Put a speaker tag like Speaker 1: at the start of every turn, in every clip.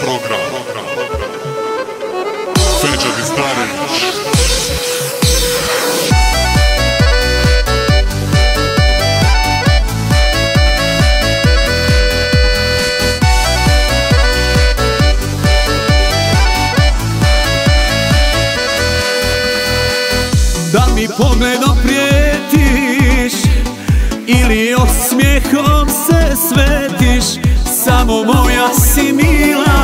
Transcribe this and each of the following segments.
Speaker 1: program. Feđa Vizdarević
Speaker 2: Da mi pogledom prijetiš Ili osmijehom se svetiš Samo moja si mila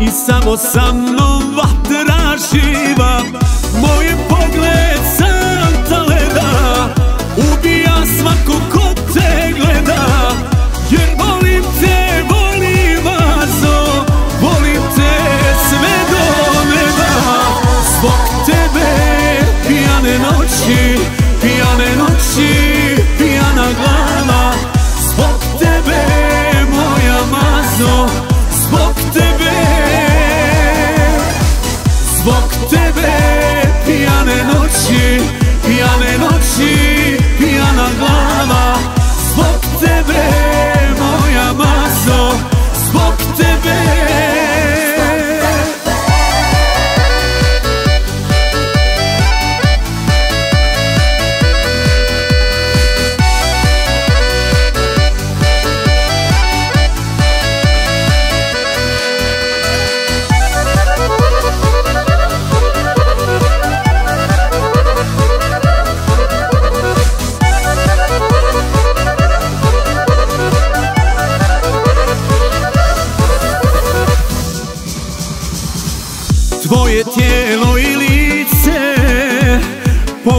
Speaker 2: I samo sa mnom vatra živa. Moje pogled mazo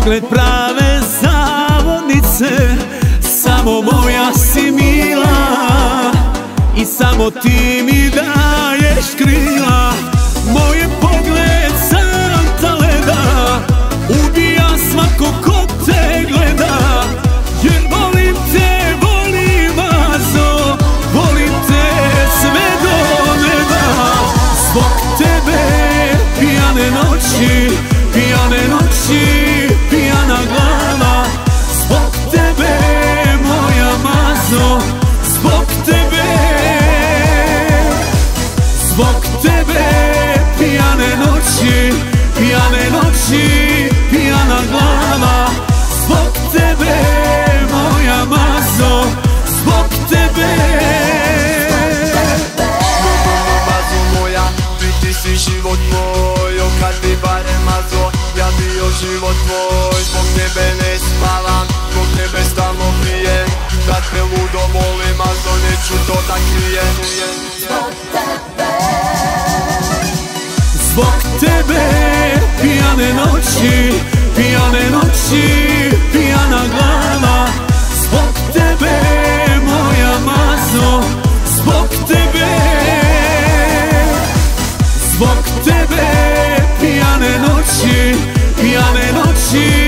Speaker 2: Pogled prave zavodnice Samo moja si mila I samo ti mi daješ krila. Moje pogled santa leda Ubija svako ko Zbog tebe pijane noći Pijane noći, pijana glava. Zbog tebe moja mazo Zbog tebe.
Speaker 3: Mazo moja Ti si život moj, o kad bi barem mazo. Ja bio život tvoj, zbog tebe ne spavam Zbog tebe stalno pijem. Kad me ludo volim, mazo neću to da krijem Zbog tebe
Speaker 2: noći, pijane noći, pijana glava. Zbog tebe moja mazo, zbog tebe. Zbog tebe pijane noći, pijane noći.